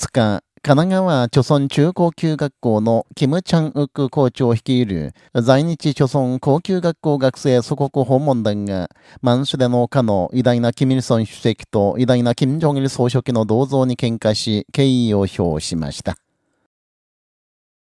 2日、神奈川諸村中高級学校のキム・チャンウク校長を率いる在日貯村高級学校学生祖国訪問団が、満州での家の偉大なキム・イルソン主席と偉大なキム・ジョンイル総書記の銅像に喧嘩し、敬意を表しました。